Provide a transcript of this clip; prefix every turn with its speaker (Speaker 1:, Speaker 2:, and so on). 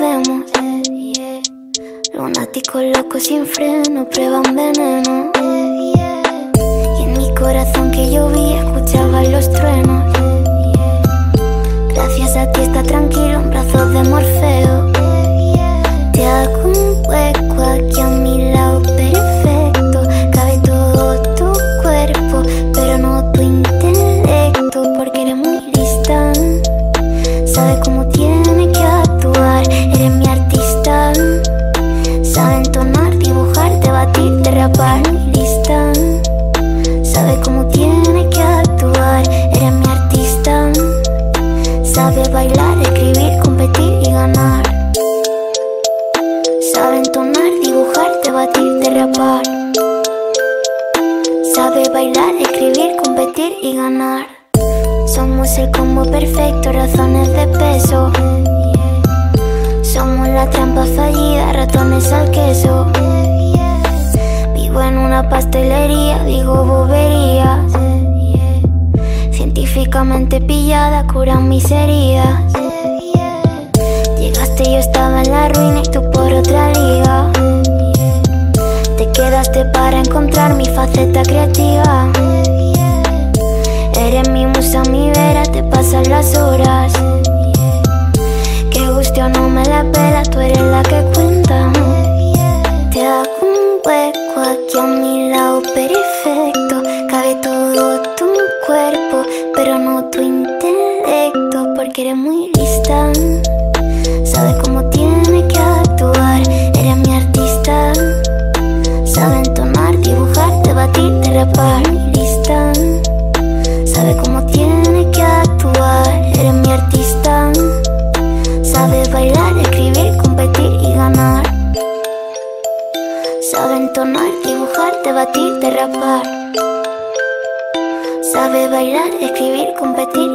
Speaker 1: volvemos. Lunático loco sin freno, prueban veneno. Y en mi corazón que llovía, escuchaba los truenos. Gracias a ti está tranquilo, en brazos de Morfeo. Te hago un hueco aquí a mi lado, perfecto. Cabe todo tu cuerpo, pero no tu intelecto, porque eres muy lista. Sabe cómo tiene que actuar. Sabe bailar, escribir, competir y ganar. Somos el combo perfecto, razones de peso. Somos la trampa fallida, ratones al queso. Vivo en una pastelería, digo boberías. Científicamente pillada, curan mis heridas. Llegaste y yo estaba en la ruina y tú por otra liga. Te quedaste para encontrar mi faceta creativa. Eres mi musa, mi vera, te pasan las horas. Que guste o no me la pela, tú eres la que cuenta. Te hago un hueco aquí a mi lado, perfecto. Cabe todo tu cuerpo, pero no tu intelecto, porque eres muy lista. Sabes cómo cómo tiene que actuar, eres mi artista. Sabe bailar, escribir, competir y ganar. Sabe entonar, dibujar, debatir, derrapar. Sabe bailar, escribir, competir.